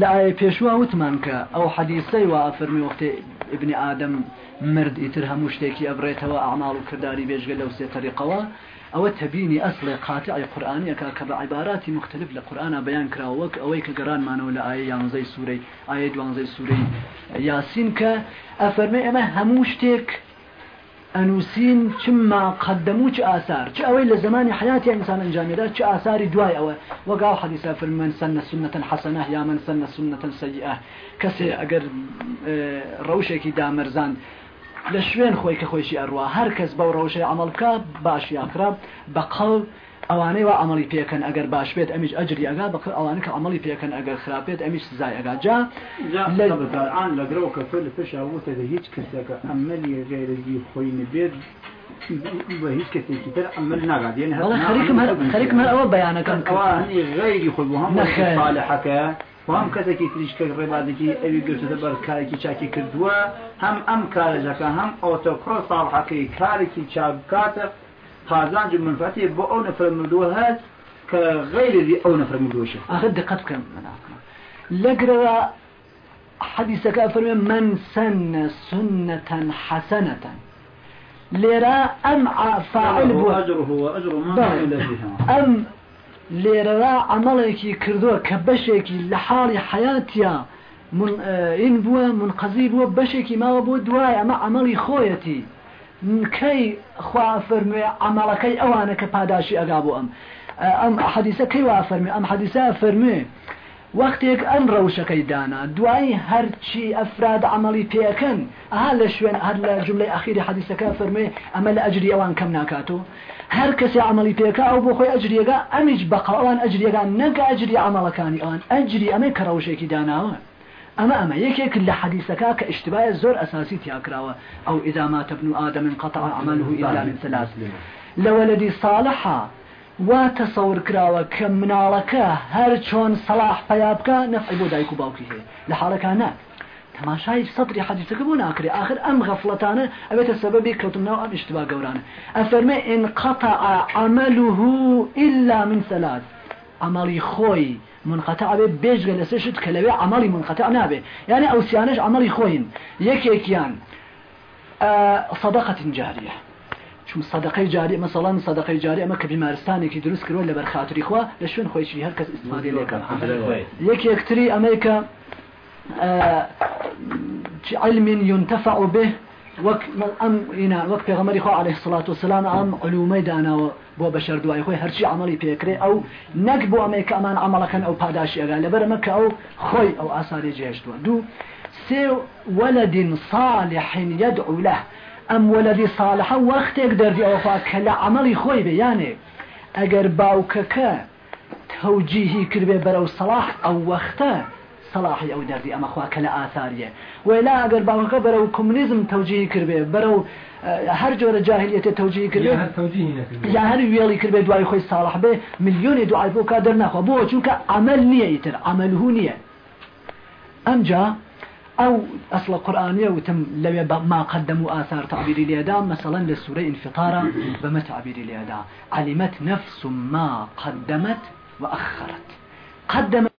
لە ئایا پێشوا وتمان کە ئەو حەدیسەی وا فەرمی وەختێ ابنی ئادەم مرد ئیتر هەموو شتێکی ئەبرێتەوە ئاماڵ و کردداری بێژگە لەو سێ تەریقەوە ئەوە تەبینی ئەسڵی قاتعی قورآانیەکە کە بە عیباراتی مختلف لە قورآە بەیان کراوە وەک ئەوەی کە گەرانمانەوە لە ئاە یانزەی سوورەی ئاە دوانزەی سوورەی یاسین کە ئەفەرمێ ئەمە هەموو شتێک ئەنووسین چما قەدەمو چ ئاسار؟ چ ئەوەی لە زمانی حیاتی ئینسان ئەنجامێدا چ ئاساری دوای ئەوە؟ وەگاو حەدیسە فرمن سنە سنەتەن حەسەنە یا من سنە سنەتەن سەیئە کەسێ ئەگەر ڕەوشێکی دامەرزان لە شوێن خۆی کە خۆشی ئەڕوا هەر کەس بەو ڕەوشەی ئەمەڵکە باش یاخرا بە قەڵ ئەوانەی وا عملی پێکەن ئەگەر باش بێت ئەمیش ئەجری ئەگا بە ئەوانە کە عملی پێکەن ئەگەر خراپێت ئەمیش سزای ئەگا. جا لەگران لەگرەوە کە تۆ لە پێش وتە هیچ کەسێکە ئەمەلی غێرەگی خۆی نبێت بە هیچ کەسێکی تر ئەمەل ناگات. خەریکم ئەوە بەیانەکەم غیری خۆی هەم صالحەکە وام کەسێکی تریش کە ڕێبادێکی ئەوی گرتە بەر کارێکی چاکی کردووە هەم ئەم کارەژەکە هەم ئۆتۆکڕۆ ساڵحەکەی کارێکی چاکاتە قازانج منفەتی بۆ ئەو نەفر مردووە هەست کە غیری ئەو نەفر مردووشە ئاخر دقت بکەم لەگرەوە حديثك أفرمي من سن سنة حسنة. لرا أم فاعل بو أجره وأجر من عمل بها أم لێرەرا عملێکی کردووە کە بەشێکی لە حاڵی حیاتیا این بووە منقەزی بووە بەشێکی ماوە بۆ دوای ئەمە عملی خۆیەتی کەی خوا فەرموێ عملەکەی ئەوانە کە پاداشی ئەگا بۆ ئەم. ئەم حەدیسە کەی وا فەرمێ ئەم حەدیسە فەرمێ وەختێک ئەم ڕەوشەکەی دانا. دوای هەرچی ئەفراد عملی پێەکەن ئاها لە شوێن هەر لە جملەی ئەخیری حەدیسەکە فەرمێ ئەمە لە ئەجری ئەوان کەم ناکاتەوە هەر کەسی عملی پێەکە ئەو بۆ خۆی ئەجریەکە ئەمیش بەقەوان ئەجریەکان نەگە ئەجری عملەکانی ئەوان. ئەجری ئەمە کە ڕەوشێکی داناوە. ئەمە ئەمە یەکێک لە حەدیسەکە کە اشتباه زۆر ئەساسی تیاکراوە ئەو ئیدا ما تبن آدم قطع عمله إلا من ثلاث. لولدی صالحة وا تەسەور کراوە کە مناڵەکە هەر چۆن سەلاح پیا بکە نەفعی بۆ دایک و باوکی هەیە لە حاڵەکانە تماشای سەدری حەدیثەکە بۆ ناکرێ آخر ئەم غەفڵەتانە ئەوێتە سەبەبی کەوتنەوە ئەم اشتبا گەورانە ئەفەرمێ إن قطع عمله إلا من ثلاث. عملی خۆی منقطع بێ بێژگە لەسەر کە لەوێ عملی منقطع نابێ. یعنی ئەوسیانش عملی خۆین. یەکێکیان صدقة جارية چون صدقه جاری مثلا صدقه جاری اما که بیمارستانێکی دروست کردوە لە بەرخاتری خوا لە شوێن خۆیشی هەر کەس استفاده لێکە یەک یەکتری ئەمریکا علم ينتفع به وەک ئەم ئینا وەک پێغەمەری خۆ عليه الصلاة والسلام ئەم علومەی داناوە بۆ بەشەر دوای خۆی هەرچی عملی پێکرێ ئەو نەک بۆ ئەمەی کە ئەمان عملەکەن ئەو پاداشی ئەگا لەبەرمە کە ئەو خۆی ئەو ئاساری جێشتووە. دوو سێ ولد صالح يدعو له ئەم وەلەدی ساڵحە وەختێک دەردی ئەوفا کە لە عملی خۆی بەیانێ ئەگەر باوکەکە تەوجیهی کردێ بەرەو سەلاح ئەو وەختە سەلاحی ئەو دەردی ئەمەخوا کە لە ئاثاریە وێلا ئەگەر باوکەکە بەرەو کۆمونیزم تەوجیهی کردێ بەرەو هەر جۆرە جاهلیەتە تەوجیهی کرد یا هەر وێڵی کردێ دوای خۆی ساڵح بێ میلیۆنی دوعای بۆ کا دەرناخوا. بۆ چونکە عمل نییە ئیتر عملهو نییە. ئەمجا أو أصل قرآنية وتم لو ما قدموا آثار تعبير اليدا مثلا للسورة انفطارا بما تعبير اليدا علمت نفس ما قدمت وأخرت قدمت